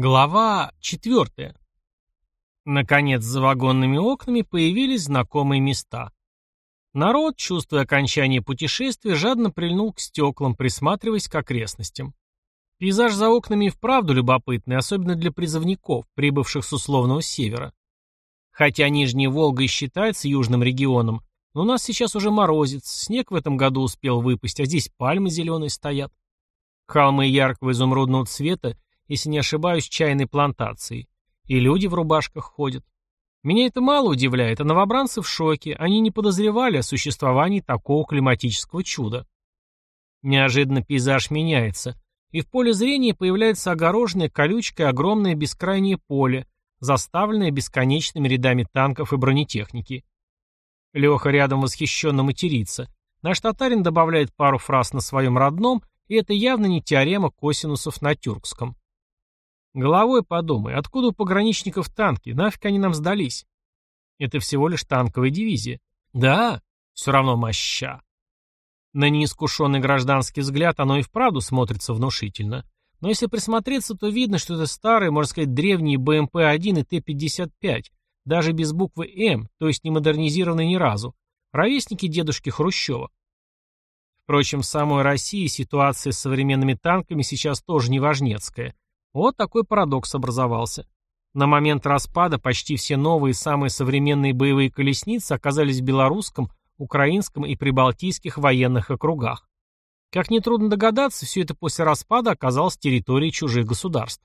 Глава четвертая. Наконец, за вагонными окнами появились знакомые места. Народ, чувствуя окончание путешествия, жадно прильнул к стеклам, присматриваясь к окрестностям. Пейзаж за окнами и вправду любопытный, особенно для призывников, прибывших с условного севера. Хотя Нижняя Волга и считается южным регионом, но у нас сейчас уже морозец, снег в этом году успел выпасть, а здесь пальмы зеленые стоят. Холмы яркого изумрудного цвета если не ошибаюсь, чайной плантации. И люди в рубашках ходят. Меня это мало удивляет, а новобранцы в шоке, они не подозревали о существовании такого климатического чуда. Неожиданно пейзаж меняется, и в поле зрения появляется огороженное колючкой огромное бескрайнее поле, заставленное бесконечными рядами танков и бронетехники. Леха рядом восхищенно матерится. Наш татарин добавляет пару фраз на своем родном, и это явно не теорема косинусов на тюркском. Головой подумай, откуда у пограничников танки, нафиг они нам сдались? Это всего лишь танковая дивизия. Да, все равно моща. На неискушенный гражданский взгляд оно и вправду смотрится внушительно. Но если присмотреться, то видно, что это старые, можно сказать, древние БМП-1 и Т-55, даже без буквы «М», то есть не модернизированные ни разу, ровесники дедушки Хрущева. Впрочем, в самой России ситуация с современными танками сейчас тоже неважнецкая – вот такой парадокс образовался. На момент распада почти все новые самые современные боевые колесницы оказались в белорусском, украинском и прибалтийских военных округах. Как нетрудно догадаться, все это после распада оказалось территорией чужих государств.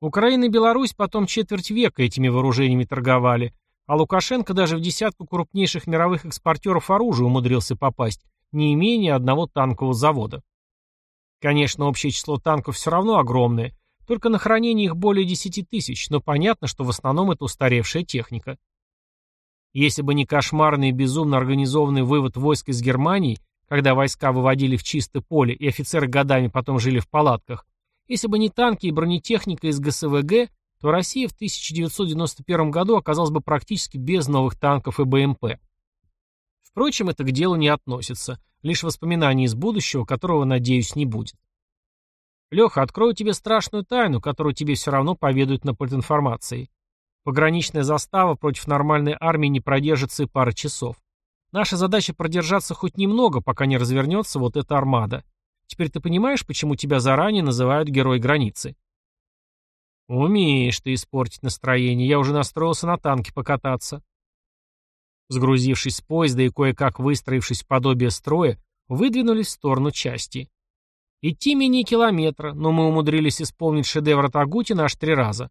Украина и Беларусь потом четверть века этими вооружениями торговали, а Лукашенко даже в десятку крупнейших мировых экспортеров оружия умудрился попасть, не имея ни одного танкового завода. Конечно, общее число танков все равно огромное, только на хранение их более 10 тысяч, но понятно, что в основном это устаревшая техника. Если бы не кошмарный и безумно организованный вывод войск из Германии, когда войска выводили в чистое поле и офицеры годами потом жили в палатках, если бы не танки и бронетехника из ГСВГ, то Россия в 1991 году оказалась бы практически без новых танков и БМП. Впрочем, это к делу не относится. Лишь воспоминания из будущего, которого, надеюсь, не будет. Леха, открою тебе страшную тайну, которую тебе все равно поведают на политинформации. Пограничная застава против нормальной армии не продержится и пары часов. Наша задача продержаться хоть немного, пока не развернется вот эта армада. Теперь ты понимаешь, почему тебя заранее называют герой границы? Умеешь ты испортить настроение. Я уже настроился на танке покататься. Сгрузившись с поезда и кое-как выстроившись в подобие строя, выдвинулись в сторону части. Идти менее километра, но мы умудрились исполнить шедевр Тагутина аж три раза.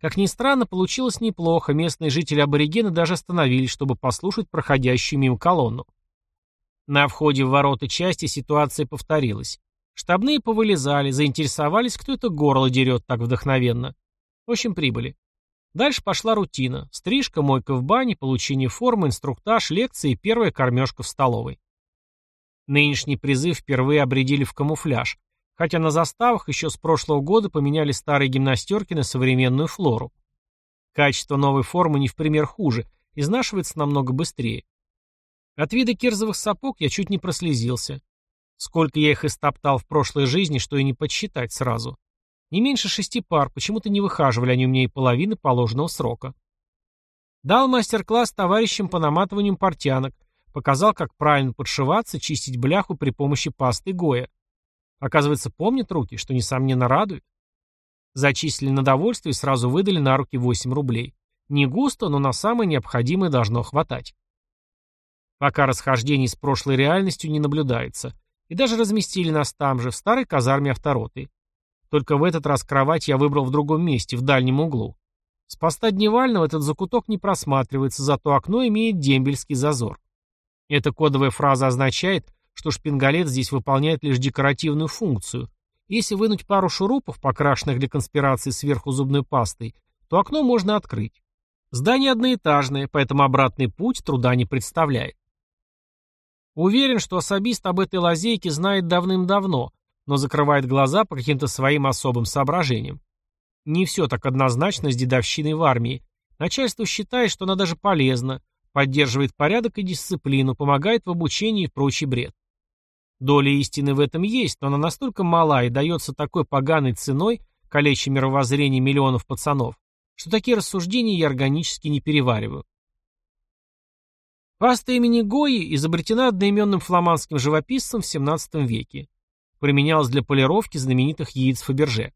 Как ни странно, получилось неплохо, местные жители-аборигены даже остановились, чтобы послушать проходящую мимо колонну. На входе в ворота части ситуация повторилась. Штабные повылезали, заинтересовались, кто это горло дерет так вдохновенно. В общем, прибыли. Дальше пошла рутина. Стрижка, мойка в бане, получение формы, инструктаж, лекции и первая кормежка в столовой. Нынешний призыв впервые обредили в камуфляж, хотя на заставах еще с прошлого года поменяли старые гимнастерки на современную флору. Качество новой формы не в пример хуже, изнашивается намного быстрее. От вида кирзовых сапог я чуть не прослезился. Сколько я их истоптал в прошлой жизни, что и не подсчитать сразу. Не меньше шести пар, почему-то не выхаживали они у меня и половины положенного срока. Дал мастер-класс товарищам по наматыванию портянок, показал, как правильно подшиваться, чистить бляху при помощи пасты Гоя. Оказывается, помнят руки, что, несомненно, радует. Зачислили на довольство и сразу выдали на руки 8 рублей. Не густо, но на самое необходимое должно хватать. Пока расхождений с прошлой реальностью не наблюдается. И даже разместили нас там же, в старой казарме автороты. Только в этот раз кровать я выбрал в другом месте, в дальнем углу. С поста дневального этот закуток не просматривается, зато окно имеет дембельский зазор. Эта кодовая фраза означает, что шпингалет здесь выполняет лишь декоративную функцию. Если вынуть пару шурупов, покрашенных для конспирации сверху зубной пастой, то окно можно открыть. Здание одноэтажное, поэтому обратный путь труда не представляет. Уверен, что особист об этой лазейке знает давным-давно, но закрывает глаза по каким-то своим особым соображениям. Не все так однозначно с дедовщиной в армии. Начальство считает, что она даже полезна, поддерживает порядок и дисциплину, помогает в обучении и прочий бред. Доля истины в этом есть, но она настолько мала и дается такой поганой ценой, калеча мировоззрение миллионов пацанов, что такие рассуждения я органически не перевариваю. Паста имени Гои изобретена одноименным фламандским живописцем в XVII веке. Применялась для полировки знаменитых яиц Фаберже.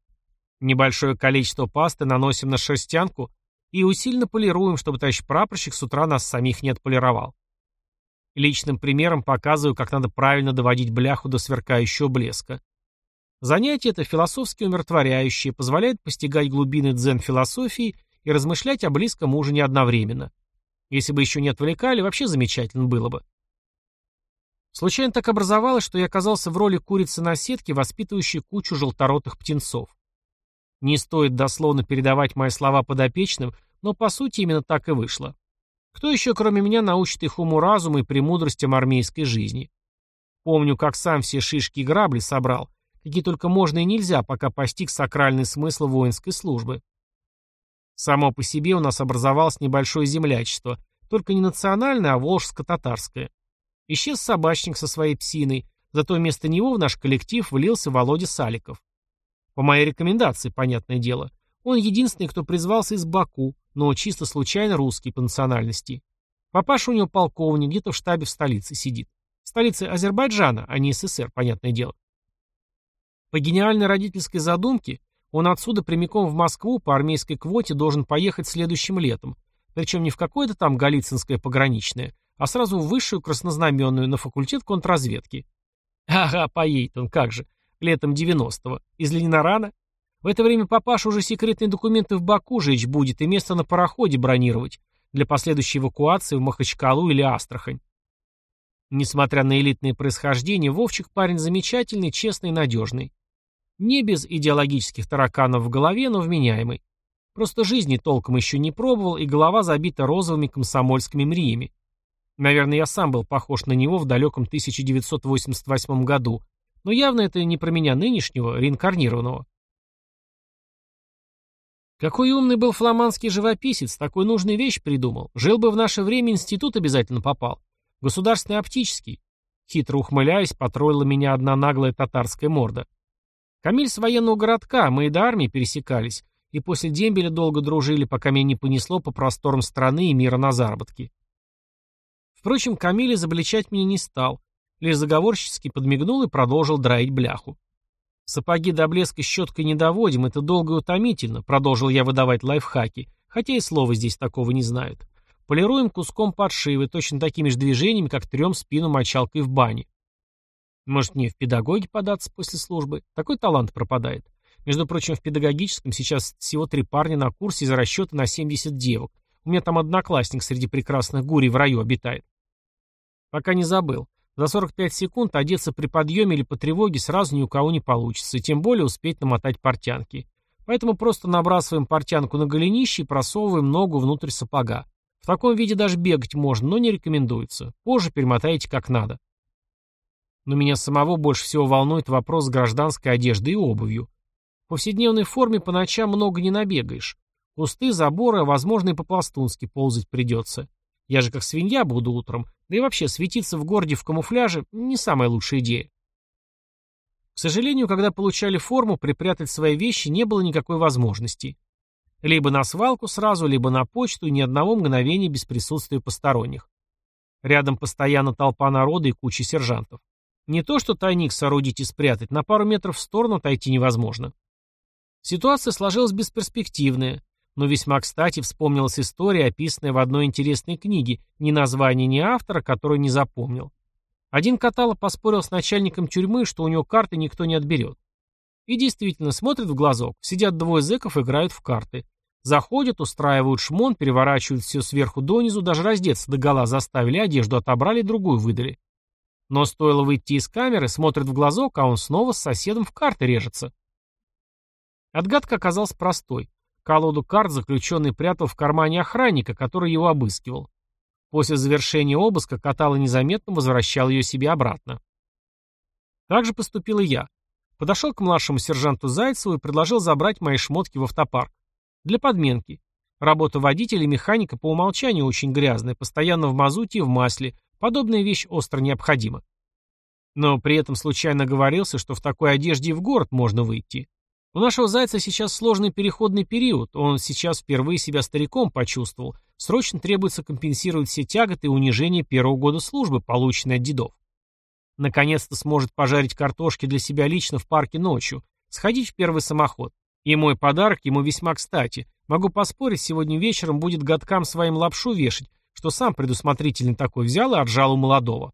Небольшое количество пасты наносим на шерстянку и усиленно полируем, чтобы товарищ прапорщик с утра нас самих не отполировал. Личным примером показываю, как надо правильно доводить бляху до сверкающего блеска. Занятие это философски умиротворяющее, позволяет постигать глубины дзен-философии и размышлять о близком ужине одновременно. Если бы еще не отвлекали, вообще замечательно было бы. Случайно так образовалось, что я оказался в роли курицы на сетке, воспитывающей кучу желторотых птенцов. Не стоит дословно передавать мои слова подопечным, но по сути именно так и вышло. Кто еще, кроме меня, научит их уму-разуму и премудростям армейской жизни? Помню, как сам все шишки и грабли собрал, какие только можно и нельзя, пока постиг сакральный смысл воинской службы. Само по себе у нас образовалось небольшое землячество, только не национальное, а волжско-татарское. Исчез собачник со своей псиной, зато вместо него в наш коллектив влился Володя Саликов. По моей рекомендации, понятное дело. Он единственный, кто призвался из Баку, но чисто случайно русский по национальности. Папаша у него полковник, где-то в штабе в столице сидит. В столице Азербайджана, а не СССР, понятное дело. По гениальной родительской задумке, он отсюда прямиком в Москву по армейской квоте должен поехать следующим летом, причем не в какое-то там Голицынское пограничное, а сразу в высшую краснознаменную на факультет контрразведки. Ага, поедет он, как же, летом 90-го. Из Ленинарана? В это время папаша уже секретные документы в Баку жечь будет и место на пароходе бронировать для последующей эвакуации в Махачкалу или Астрахань. Несмотря на элитное происхождение, Вовчик парень замечательный, честный и надежный. Не без идеологических тараканов в голове, но вменяемый. Просто жизни толком еще не пробовал, и голова забита розовыми комсомольскими мриями. Наверное, я сам был похож на него в далеком 1988 году, но явно это не про меня нынешнего, реинкарнированного. Какой умный был фламандский живописец, такой нужную вещь придумал. Жил бы в наше время, институт обязательно попал. Государственный оптический. Хитро ухмыляясь, потроила меня одна наглая татарская морда. Камиль с военного городка, мы и до армии пересекались, и после дембеля долго дружили, пока меня не понесло по просторам страны и мира на заработки. Впрочем, Камиль изобличать меня не стал, лишь заговорщически подмигнул и продолжил драить бляху. Сапоги до блеска щеткой не доводим, это долго и утомительно, продолжил я выдавать лайфхаки, хотя и слова здесь такого не знают. Полируем куском подшивы, точно такими же движениями, как трем спину мочалкой в бане. Может, мне в педагоги податься после службы? Такой талант пропадает. Между прочим, в педагогическом сейчас всего три парня на курсе из расчета на 70 девок. У меня там одноклассник среди прекрасных гурий в раю обитает. Пока не забыл. За 45 секунд одеться при подъеме или по тревоге сразу ни у кого не получится, и тем более успеть намотать портянки. Поэтому просто набрасываем портянку на голенище и просовываем ногу внутрь сапога. В таком виде даже бегать можно, но не рекомендуется. Позже перемотайте как надо. Но меня самого больше всего волнует вопрос с гражданской одеждой и обувью. В повседневной форме по ночам много не набегаешь. Кусты, заборы, возможно и по-пластунски ползать придется. Я же как свинья буду утром, да и вообще светиться в городе в камуфляже не самая лучшая идея. К сожалению, когда получали форму, припрятать свои вещи не было никакой возможности. Либо на свалку сразу, либо на почту, и ни одного мгновения без присутствия посторонних. Рядом постоянно толпа народа и куча сержантов. Не то, что тайник соорудить и спрятать, на пару метров в сторону отойти невозможно. Ситуация сложилась бесперспективная, но весьма кстати вспомнилась история, описанная в одной интересной книге, ни названия, ни автора, которую не запомнил. Один катало поспорил с начальником тюрьмы, что у него карты никто не отберет. И действительно, смотрит в глазок, сидят двое зэков, играют в карты. Заходят, устраивают шмон, переворачивают все сверху донизу, даже раздеться до гола заставили, одежду отобрали, другую выдали. Но стоило выйти из камеры, смотрит в глазок, а он снова с соседом в карты режется. Отгадка оказалась простой. Колоду карт заключенный прятал в кармане охранника, который его обыскивал. После завершения обыска Катало незаметно возвращал ее себе обратно. Так же поступил и я. Подошел к младшему сержанту Зайцеву и предложил забрать мои шмотки в автопарк. Для подменки. Работа водителя и механика по умолчанию очень грязная, постоянно в мазуте и в масле, Подобная вещь остро необходима. Но при этом случайно говорился, что в такой одежде и в город можно выйти. У нашего зайца сейчас сложный переходный период, он сейчас впервые себя стариком почувствовал, срочно требуется компенсировать все тяготы и унижения первого года службы, полученные от дедов. Наконец-то сможет пожарить картошки для себя лично в парке ночью, сходить в первый самоход. И мой подарок ему весьма кстати. Могу поспорить, сегодня вечером будет годкам своим лапшу вешать, что сам предусмотрительный такой взял и отжал у молодого.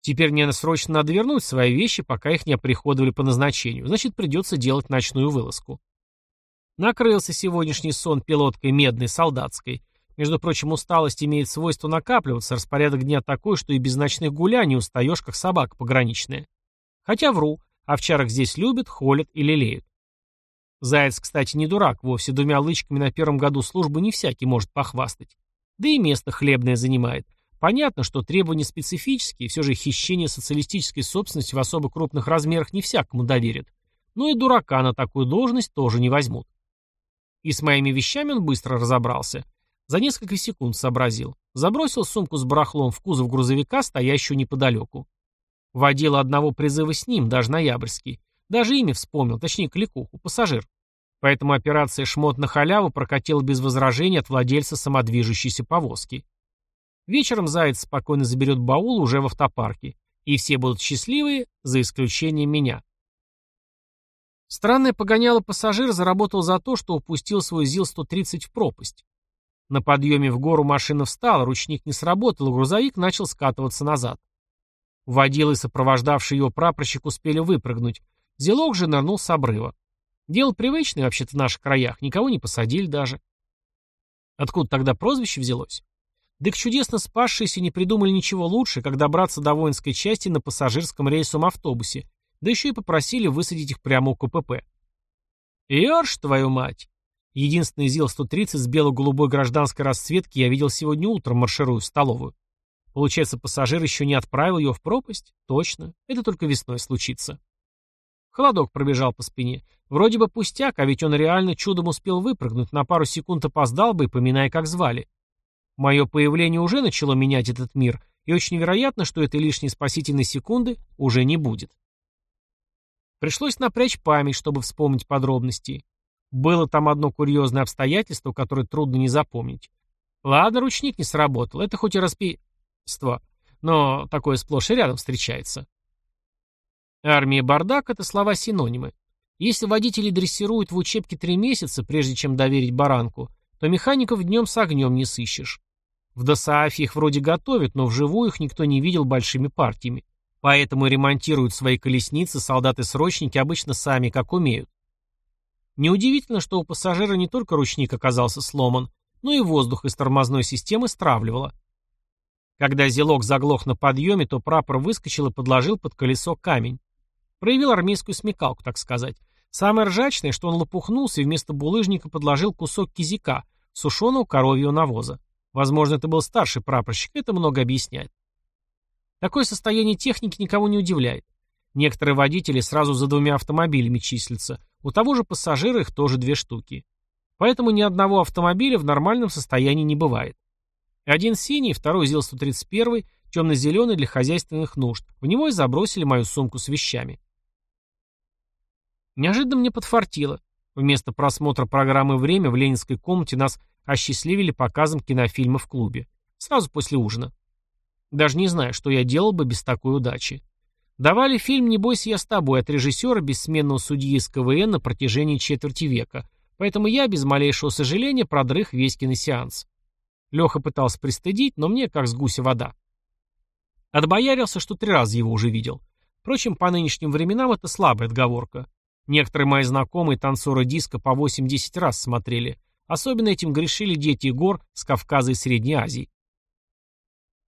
Теперь мне срочно надо вернуть свои вещи, пока их не оприходовали по назначению. Значит, придется делать ночную вылазку. Накрылся сегодняшний сон пилоткой медной солдатской. Между прочим, усталость имеет свойство накапливаться, распорядок дня такой, что и без ночных гуляний устаешь, как собака пограничная. Хотя вру, овчарок здесь любят, холят и лелеют. Заяц, кстати, не дурак, вовсе двумя лычками на первом году службы не всякий может похвастать. Да и место хлебное занимает. Понятно, что требования специфические, все же хищение социалистической собственности в особо крупных размерах не всякому доверят. Но и дурака на такую должность тоже не возьмут. И с моими вещами он быстро разобрался. За несколько секунд сообразил. Забросил сумку с барахлом в кузов грузовика, стоящего неподалеку. Водил одного призыва с ним, даже ноябрьский. Даже имя вспомнил, точнее кликуху, пассажир. Поэтому операция «Шмот на халяву» прокатила без возражений от владельца самодвижущейся повозки. Вечером Заяц спокойно заберет баул уже в автопарке. И все будут счастливые, за исключением меня. Странное погоняло пассажир заработал за то, что упустил свой ЗИЛ-130 в пропасть. На подъеме в гору машина встала, ручник не сработал, и грузовик начал скатываться назад. Водилы, сопровождавший его прапорщик, успели выпрыгнуть. Зелок же нырнул с обрыва. Дело привычное вообще-то в наших краях, никого не посадили даже. Откуда тогда прозвище взялось? Дык чудесно спасшиеся не придумали ничего лучше, как добраться до воинской части на пассажирском рейсовом автобусе, да еще и попросили высадить их прямо у КПП. Ёрш, твою мать! Единственный ЗИЛ-130 с бело-голубой гражданской расцветки я видел сегодня утром, маршируя в столовую. Получается, пассажир еще не отправил ее в пропасть? Точно. Это только весной случится. Холодок пробежал по спине. Вроде бы пустяк, а ведь он реально чудом успел выпрыгнуть, на пару секунд опоздал бы, поминая, как звали. Мое появление уже начало менять этот мир, и очень вероятно, что этой лишней спасительной секунды уже не будет. Пришлось напрячь память, чтобы вспомнить подробности. Было там одно курьезное обстоятельство, которое трудно не запомнить. Ладно, ручник не сработал, это хоть и распиство, но такое сплошь и рядом встречается. Армия бардак — это слова-синонимы. Если водители дрессируют в учебке три месяца, прежде чем доверить баранку, то механиков днем с огнем не сыщешь. В Досаафе их вроде готовят, но вживую их никто не видел большими партиями. Поэтому ремонтируют свои колесницы солдаты-срочники обычно сами, как умеют. Неудивительно, что у пассажира не только ручник оказался сломан, но и воздух из тормозной системы стравливало. Когда зелок заглох на подъеме, то прапор выскочил и подложил под колесо камень. Проявил армейскую смекалку, так сказать. Самое ржачное, что он лопухнулся и вместо булыжника подложил кусок кизика, сушеного коровьего навоза. Возможно, это был старший прапорщик, это много объясняет. Такое состояние техники никого не удивляет. Некоторые водители сразу за двумя автомобилями числятся, у того же пассажира их тоже две штуки. Поэтому ни одного автомобиля в нормальном состоянии не бывает. Один синий, второй ЗИЛ-131, темно-зеленый для хозяйственных нужд. В него и забросили мою сумку с вещами. Неожиданно мне подфартило. Вместо просмотра программы «Время» в ленинской комнате нас осчастливили показом кинофильма в клубе. Сразу после ужина. Даже не знаю, что я делал бы без такой удачи. Давали фильм «Не бойся, я с тобой» от режиссера бессменного судьи из КВН на протяжении четверти века, поэтому я, без малейшего сожаления, продрых весь киносеанс. Леха пытался пристыдить, но мне как с гуся вода. Отбоярился, что три раза его уже видел. Впрочем, по нынешним временам это слабая отговорка. Некоторые мои знакомые танцоры диска по 8-10 раз смотрели. Особенно этим грешили дети гор с Кавказа и Средней Азии.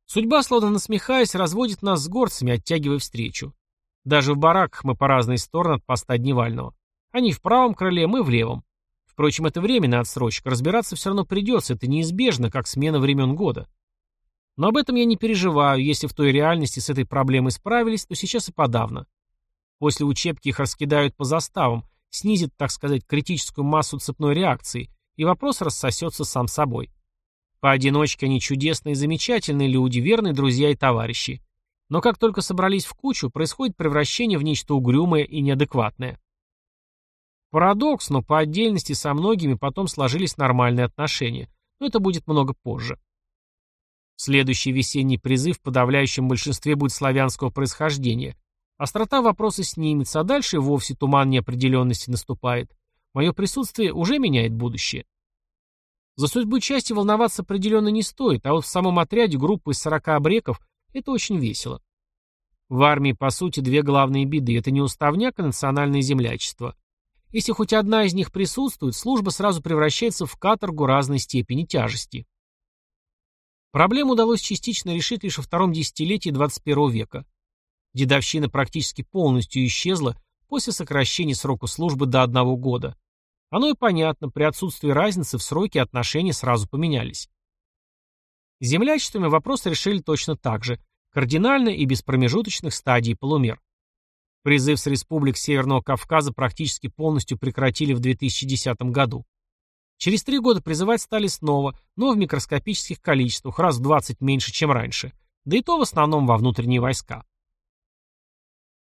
Судьба, словно насмехаясь, разводит нас с горцами, оттягивая встречу. Даже в бараках мы по разные стороны от поста Дневального. Они в правом крыле, мы в левом. Впрочем, это временная отсрочка, разбираться все равно придется, это неизбежно, как смена времен года. Но об этом я не переживаю, если в той реальности с этой проблемой справились, то сейчас и подавно. После учебки их раскидают по заставам, снизит, так сказать, критическую массу цепной реакции, и вопрос рассосется сам собой. Поодиночке они чудесные и замечательные люди, верные друзья и товарищи. Но как только собрались в кучу, происходит превращение в нечто угрюмое и неадекватное. Парадокс, но по отдельности со многими потом сложились нормальные отношения. Но это будет много позже. Следующий весенний призыв в подавляющем большинстве будет славянского происхождения. Острота вопроса снимется, а дальше вовсе туман неопределенности наступает. Мое присутствие уже меняет будущее. За судьбу части волноваться определенно не стоит, а вот в самом отряде группы из 40 обреков это очень весело. В армии, по сути, две главные беды – это не уставняк, а национальное землячество. Если хоть одна из них присутствует, служба сразу превращается в каторгу разной степени тяжести. Проблему удалось частично решить лишь во втором десятилетии 21 века. Дедовщина практически полностью исчезла после сокращения срока службы до одного года. Оно и понятно, при отсутствии разницы в сроке отношения сразу поменялись. Землячествами вопрос решили точно так же, кардинально и без промежуточных стадий полумер. Призыв с республик Северного Кавказа практически полностью прекратили в 2010 году. Через три года призывать стали снова, но в микроскопических количествах, раз в 20 меньше, чем раньше, да и то в основном во внутренние войска.